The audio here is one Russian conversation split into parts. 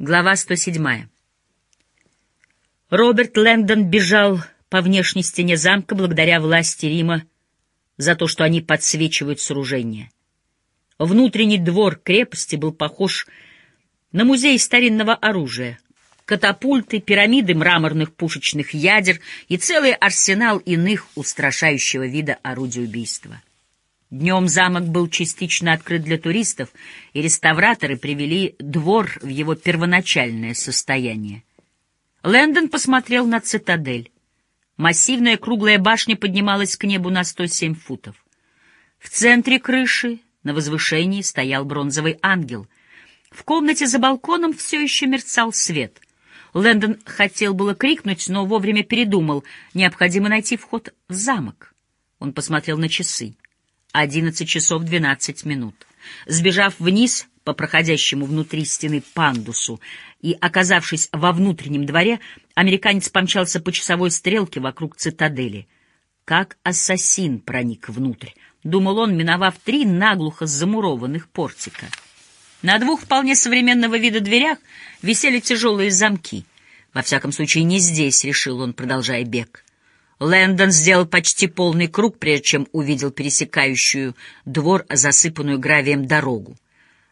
Глава 107. Роберт Лэндон бежал по внешней стене замка благодаря власти Рима за то, что они подсвечивают сооружение. Внутренний двор крепости был похож на музей старинного оружия. Катапульты, пирамиды мраморных пушечных ядер и целый арсенал иных устрашающего вида орудий убийства. Днем замок был частично открыт для туристов, и реставраторы привели двор в его первоначальное состояние. Лэндон посмотрел на цитадель. Массивная круглая башня поднималась к небу на 107 футов. В центре крыши, на возвышении, стоял бронзовый ангел. В комнате за балконом все еще мерцал свет. Лэндон хотел было крикнуть, но вовремя передумал. Необходимо найти вход в замок. Он посмотрел на часы. Одиннадцать часов двенадцать минут. Сбежав вниз по проходящему внутри стены пандусу и оказавшись во внутреннем дворе, американец помчался по часовой стрелке вокруг цитадели. Как ассасин проник внутрь, думал он, миновав три наглухо замурованных портика. На двух вполне современного вида дверях висели тяжелые замки. Во всяком случае, не здесь, решил он, продолжая бег. Лэндон сделал почти полный круг, прежде чем увидел пересекающую двор, засыпанную гравием дорогу.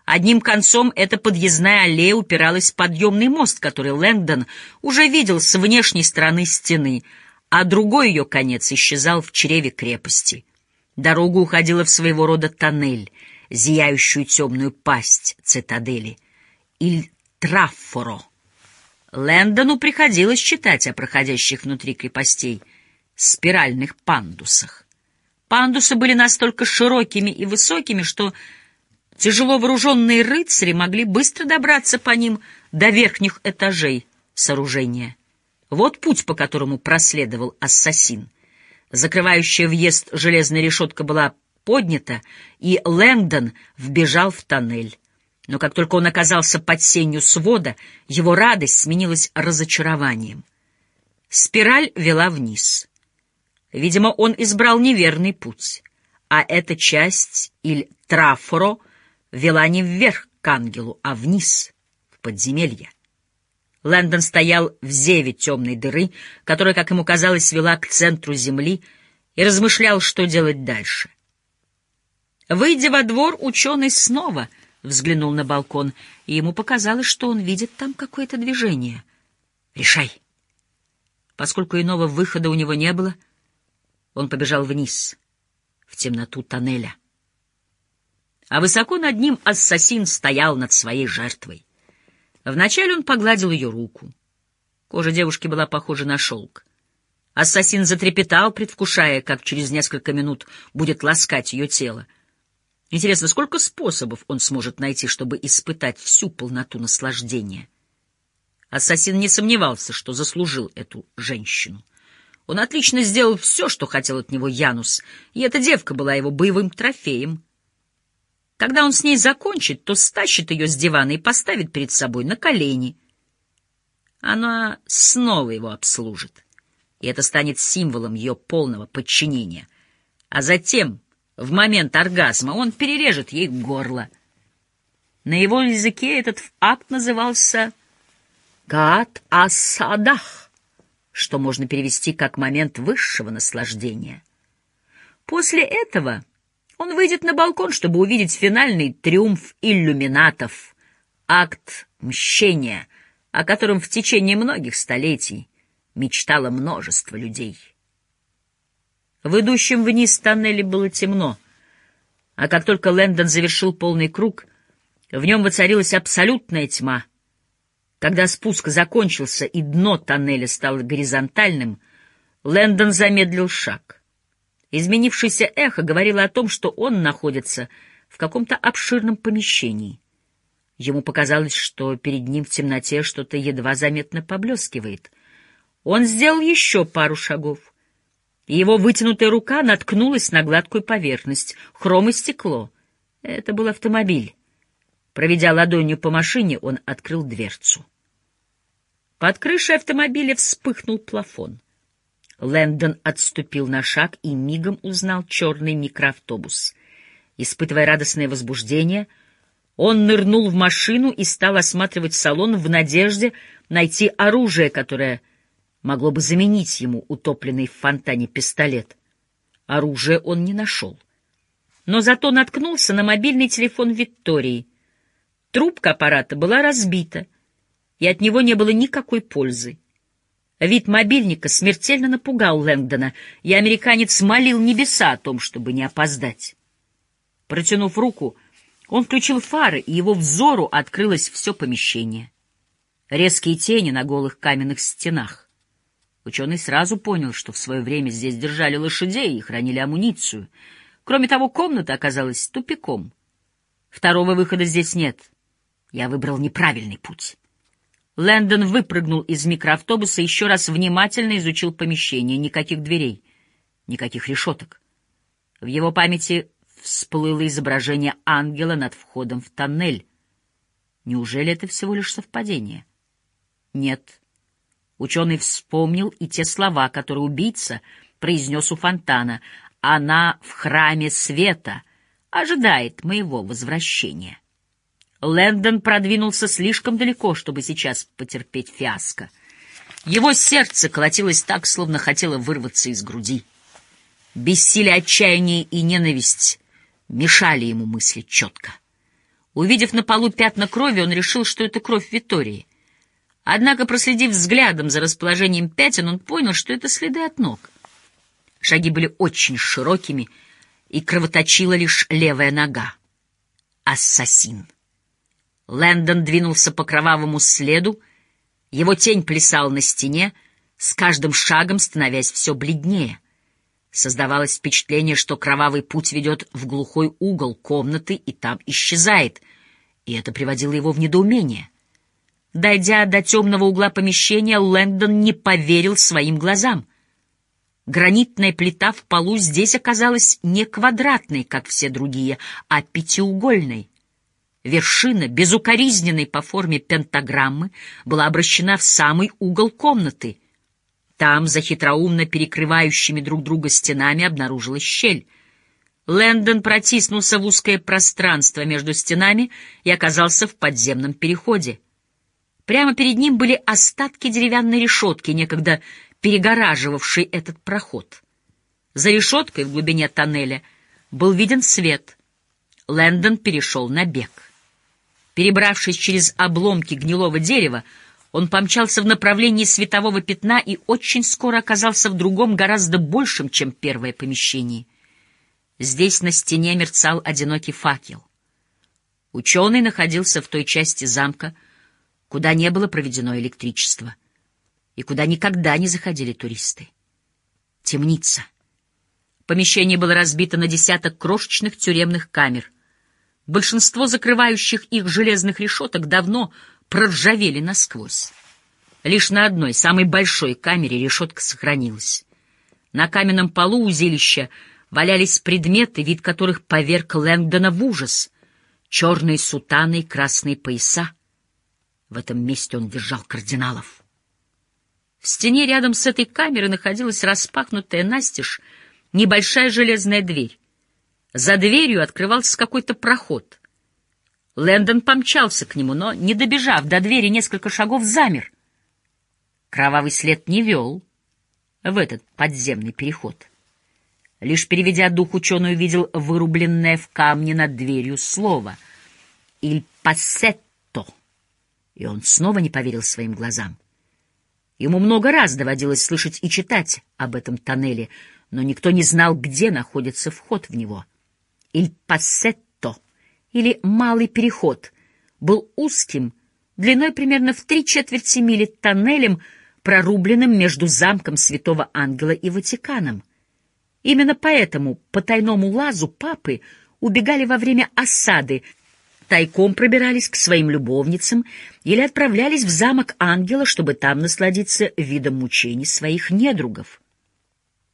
Одним концом эта подъездная аллея упиралась в подъемный мост, который Лэндон уже видел с внешней стороны стены, а другой ее конец исчезал в чреве крепости. Дорога уходила в своего рода тоннель, зияющую темную пасть цитадели. Иль Траффоро. Лэндону приходилось читать о проходящих внутри крепостей — спиральных пандусах. Пандусы были настолько широкими и высокими, что тяжело вооруженные рыцари могли быстро добраться по ним до верхних этажей сооружения. Вот путь, по которому проследовал ассасин. Закрывающая въезд железная решетка была поднята, и Лэндон вбежал в тоннель. Но как только он оказался под сенью свода, его радость сменилась разочарованием. Спираль вела вниз. Видимо, он избрал неверный путь, а эта часть, или трафоро, вела не вверх к ангелу, а вниз, в подземелье. Лэндон стоял в зеве темной дыры, которая, как ему казалось, вела к центру земли, и размышлял, что делать дальше. Выйдя во двор, ученый снова взглянул на балкон, и ему показалось, что он видит там какое-то движение. «Решай!» Поскольку иного выхода у него не было, — он побежал вниз, в темноту тоннеля. А высоко над ним ассасин стоял над своей жертвой. Вначале он погладил ее руку. Кожа девушки была похожа на шелк. Ассасин затрепетал, предвкушая, как через несколько минут будет ласкать ее тело. Интересно, сколько способов он сможет найти, чтобы испытать всю полноту наслаждения? Ассасин не сомневался, что заслужил эту женщину. Он отлично сделал все, что хотел от него Янус, и эта девка была его боевым трофеем. Когда он с ней закончит, то стащит ее с дивана и поставит перед собой на колени. Она снова его обслужит, и это станет символом ее полного подчинения. А затем, в момент оргазма, он перережет ей горло. На его языке этот акт назывался «Гат Асадах» что можно перевести как момент высшего наслаждения. После этого он выйдет на балкон, чтобы увидеть финальный триумф иллюминатов, акт мщения, о котором в течение многих столетий мечтало множество людей. В идущем вниз тоннеле было темно, а как только Лэндон завершил полный круг, в нем воцарилась абсолютная тьма — когда спуск закончился и дно тоннеля стало горизонтальным, Лэндон замедлил шаг. Изменившееся эхо говорило о том, что он находится в каком-то обширном помещении. Ему показалось, что перед ним в темноте что-то едва заметно поблескивает. Он сделал еще пару шагов, и его вытянутая рука наткнулась на гладкую поверхность, хром и стекло. Это был автомобиль. Проведя ладонью по машине, он открыл дверцу. Под крышей автомобиля вспыхнул плафон. Лэндон отступил на шаг и мигом узнал черный микроавтобус. Испытывая радостное возбуждение, Он нырнул в машину и стал осматривать салон в надежде найти оружие, которое могло бы заменить ему утопленный в фонтане пистолет. Оружие он не нашел. Но зато наткнулся на мобильный телефон Виктории. Трубка аппарата была разбита, и от него не было никакой пользы. Вид мобильника смертельно напугал Лэнгдона, и американец молил небеса о том, чтобы не опоздать. Протянув руку, он включил фары, и его взору открылось все помещение. Резкие тени на голых каменных стенах. Ученый сразу понял, что в свое время здесь держали лошадей и хранили амуницию. Кроме того, комната оказалась тупиком. Второго выхода здесь нет. Я выбрал неправильный путь. Лэндон выпрыгнул из микроавтобуса и еще раз внимательно изучил помещение. Никаких дверей, никаких решеток. В его памяти всплыло изображение ангела над входом в тоннель. Неужели это всего лишь совпадение? Нет. Ученый вспомнил и те слова, которые убийца произнес у фонтана. «Она в храме света, ожидает моего возвращения». Лэндон продвинулся слишком далеко, чтобы сейчас потерпеть фиаско. Его сердце колотилось так, словно хотело вырваться из груди. Бессилие, отчаяние и ненависть мешали ему мыслить четко. Увидев на полу пятна крови, он решил, что это кровь Витории. Однако, проследив взглядом за расположением пятен, он понял, что это следы от ног. Шаги были очень широкими, и кровоточила лишь левая нога. Ассасин. Лэндон двинулся по кровавому следу, его тень плясала на стене, с каждым шагом становясь все бледнее. Создавалось впечатление, что кровавый путь ведет в глухой угол комнаты и там исчезает, и это приводило его в недоумение. Дойдя до темного угла помещения, Лэндон не поверил своим глазам. Гранитная плита в полу здесь оказалась не квадратной, как все другие, а пятиугольной. Вершина, безукоризненной по форме пентаграммы, была обращена в самый угол комнаты. Там, за хитроумно перекрывающими друг друга стенами, обнаружилась щель. Лэндон протиснулся в узкое пространство между стенами и оказался в подземном переходе. Прямо перед ним были остатки деревянной решетки, некогда перегораживавшей этот проход. За решеткой в глубине тоннеля был виден свет. Лэндон перешел на бег. Перебравшись через обломки гнилого дерева, он помчался в направлении светового пятна и очень скоро оказался в другом, гораздо большем, чем первое помещение. Здесь на стене мерцал одинокий факел. Ученый находился в той части замка, куда не было проведено электричество и куда никогда не заходили туристы. Темница. Помещение было разбито на десяток крошечных тюремных камер — Большинство закрывающих их железных решеток давно проржавели насквозь. Лишь на одной, самой большой камере решетка сохранилась. На каменном полу узилища валялись предметы, вид которых поверг Лэнгдона в ужас. Черные сутаны и красные пояса. В этом месте он держал кардиналов. В стене рядом с этой камерой находилась распахнутая настежь небольшая железная дверь. За дверью открывался какой-то проход. Лэндон помчался к нему, но, не добежав до двери несколько шагов, замер. Кровавый след не вел в этот подземный переход. Лишь переведя дух, ученый увидел вырубленное в камне над дверью слово «Il passetto», и он снова не поверил своим глазам. Ему много раз доводилось слышать и читать об этом тоннеле, но никто не знал, где находится вход в него — «Иль пассетто» или «Малый переход» был узким, длиной примерно в три четверти мили тоннелем, прорубленным между замком Святого Ангела и Ватиканом. Именно поэтому по тайному лазу папы убегали во время осады, тайком пробирались к своим любовницам или отправлялись в замок ангела, чтобы там насладиться видом мучений своих недругов.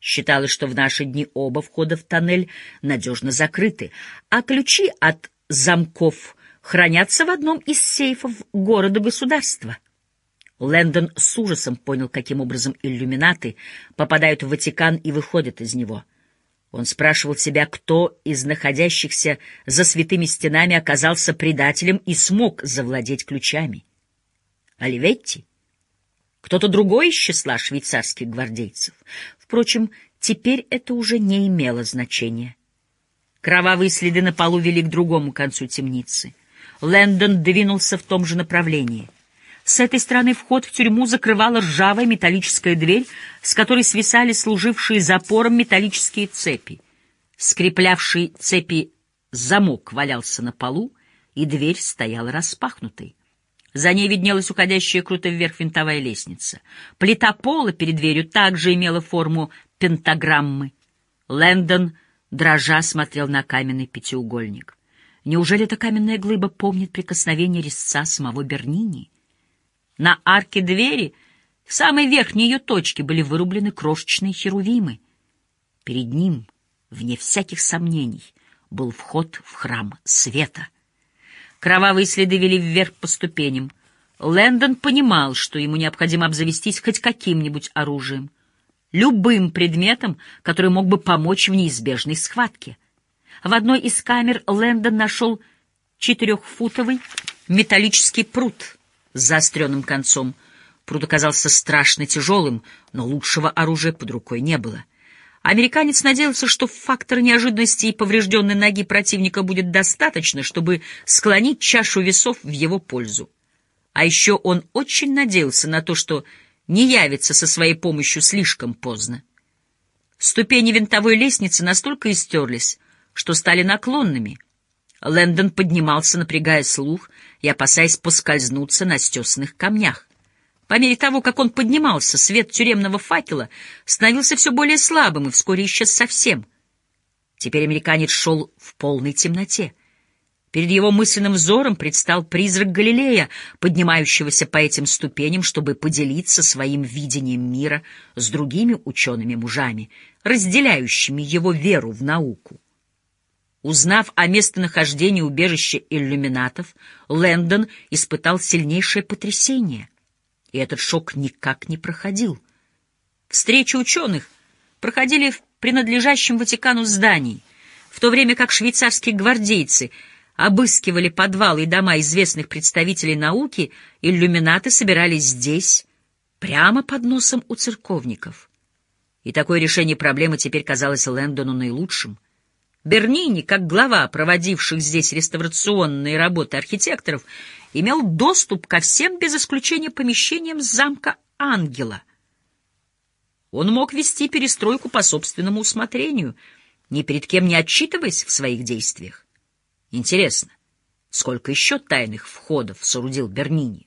Считалось, что в наши дни оба входа в тоннель надежно закрыты, а ключи от замков хранятся в одном из сейфов города-государства. Лэндон с ужасом понял, каким образом иллюминаты попадают в Ватикан и выходят из него. Он спрашивал себя, кто из находящихся за святыми стенами оказался предателем и смог завладеть ключами. Оливетти? Кто-то другой из числа швейцарских гвардейцев? Впрочем, теперь это уже не имело значения. Кровавые следы на полу вели к другому концу темницы. Лэндон двинулся в том же направлении — с этой стороны вход в тюрьму закрывала ржавая металлическая дверь, с которой свисали служившие запором металлические цепи. Скреплявший цепи замок валялся на полу, и дверь стояла распахнутой. За ней виднелась уходящая круто вверх винтовая лестница. Плита пола перед дверью также имела форму пентаграммы. Лэндон, дрожа, смотрел на каменный пятиугольник. Неужели эта каменная глыба помнит прикосновение резца самого Бернини? На арке двери, в самой верхней ее точке, были вырублены крошечные херувимы. Перед ним, вне всяких сомнений, был вход в храм света. Кровавые следы вели вверх по ступеням. Лэндон понимал, что ему необходимо обзавестись хоть каким-нибудь оружием, любым предметом, который мог бы помочь в неизбежной схватке. В одной из камер Лэндон нашел четырехфутовый металлический пруд — с заостренным концом. Пруд оказался страшно тяжелым, но лучшего оружия под рукой не было. Американец надеялся, что фактор неожиданности и поврежденной ноги противника будет достаточно, чтобы склонить чашу весов в его пользу. А еще он очень надеялся на то, что не явится со своей помощью слишком поздно. Ступени винтовой лестницы настолько истерлись, что стали наклонными — Лэндон поднимался, напрягая слух и опасаясь поскользнуться на стесанных камнях. По мере того, как он поднимался, свет тюремного факела становился все более слабым и вскоре исчез совсем. Теперь американец шел в полной темноте. Перед его мысленным взором предстал призрак Галилея, поднимающегося по этим ступеням, чтобы поделиться своим видением мира с другими учеными-мужами, разделяющими его веру в науку. Узнав о местонахождении убежища иллюминатов, Лэндон испытал сильнейшее потрясение, и этот шок никак не проходил. Встречи ученых проходили в принадлежащем Ватикану здании, в то время как швейцарские гвардейцы обыскивали подвалы и дома известных представителей науки, иллюминаты собирались здесь, прямо под носом у церковников. И такое решение проблемы теперь казалось Лэндону наилучшим — Бернини, как глава проводивших здесь реставрационные работы архитекторов, имел доступ ко всем без исключения помещениям замка Ангела. Он мог вести перестройку по собственному усмотрению, ни перед кем не отчитываясь в своих действиях. Интересно, сколько еще тайных входов соорудил Бернини,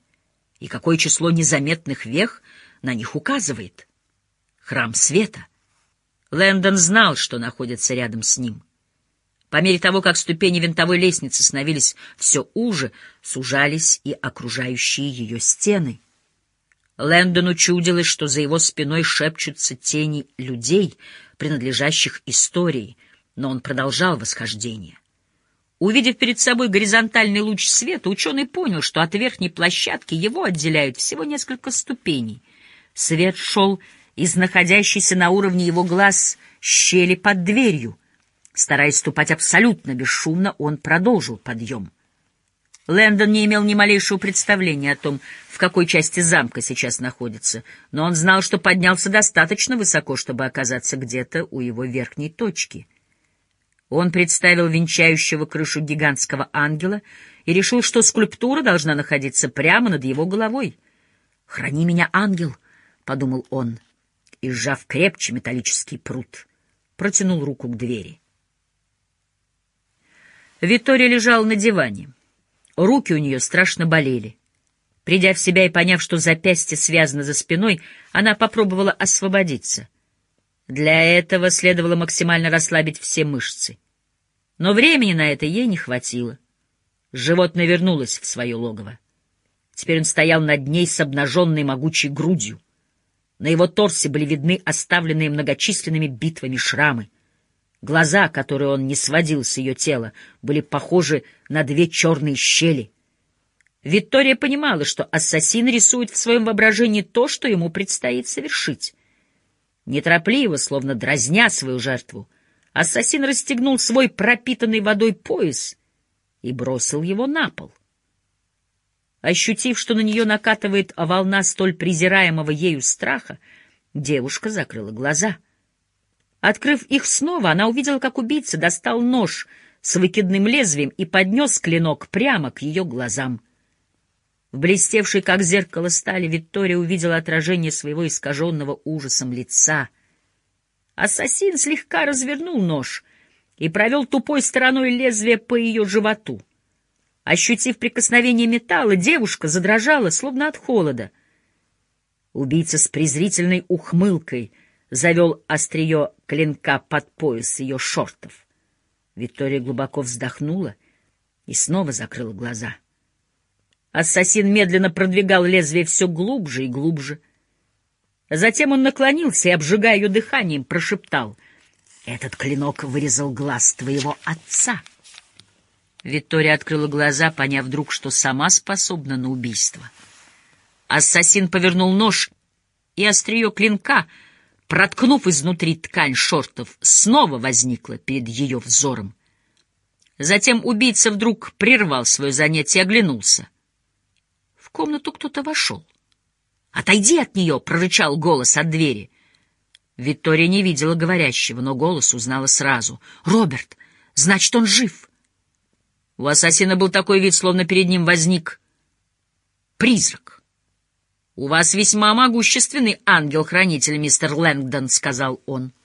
и какое число незаметных вех на них указывает? Храм света. Лэндон знал, что находится рядом с ним — по мере того, как ступени винтовой лестницы становились все уже, сужались и окружающие ее стены. Лэндону чудилось, что за его спиной шепчутся тени людей, принадлежащих истории, но он продолжал восхождение. Увидев перед собой горизонтальный луч света, ученый понял, что от верхней площадки его отделяют всего несколько ступеней. Свет шел из находящейся на уровне его глаз щели под дверью — Стараясь ступать абсолютно бесшумно, он продолжил подъем. Лэндон не имел ни малейшего представления о том, в какой части замка сейчас находится, но он знал, что поднялся достаточно высоко, чтобы оказаться где-то у его верхней точки. Он представил венчающего крышу гигантского ангела и решил, что скульптура должна находиться прямо над его головой. «Храни меня, ангел!» — подумал он, и, сжав крепче металлический пруд, протянул руку к двери. Виктория лежала на диване. Руки у нее страшно болели. Придя в себя и поняв, что запястье связано за спиной, она попробовала освободиться. Для этого следовало максимально расслабить все мышцы. Но времени на это ей не хватило. Животное вернулось в свое логово. Теперь он стоял над ней с обнаженной могучей грудью. На его торсе были видны оставленные многочисленными битвами шрамы. Глаза, которые он не сводил с ее тела, были похожи на две черные щели. Виктория понимала, что ассасин рисует в своем воображении то, что ему предстоит совершить. Неторопливо, словно дразня свою жертву, Ассасин расстегнул свой пропитанный водой пояс и бросил его на пол. Ощутив, что на нее накатывает волна столь презираемого ею страха, девушка закрыла глаза. Открыв их снова, она увидела, как убийца достал нож с выкидным лезвием и поднес клинок прямо к ее глазам. В блестевшей, как зеркало стали, Виктория увидела отражение своего искаженного ужасом лица. Ассасин слегка развернул нож и провел тупой стороной лезвия по ее животу — Ощутив прикосновение металла, девушка задрожала, словно от холода. Убийца с презрительной ухмылкой завел острие клинка под пояс ее шортов. Виктория глубоко вздохнула и снова закрыла глаза. Ассасин медленно продвигал лезвие все глубже и глубже. Затем он наклонился и, обжигая ее дыханием, прошептал — этот клинок вырезал глаз твоего отца. Виктория открыла глаза, поняв вдруг, что сама способна на убийство. Ассасин повернул нож, и острие клинка, проткнув изнутри ткань шортов, снова возникло перед ее взором. Затем убийца вдруг прервал свое занятие и оглянулся. В комнату кто-то вошел. «Отойди от нее!» — прорычал голос от двери. Виктория не видела говорящего, но голос узнала сразу. «Роберт! Значит, он жив!» У ассасина был такой вид, словно перед ним возник призрак. — У вас весьма могущественный ангел-хранитель, мистер Лэнгдон, — сказал он. —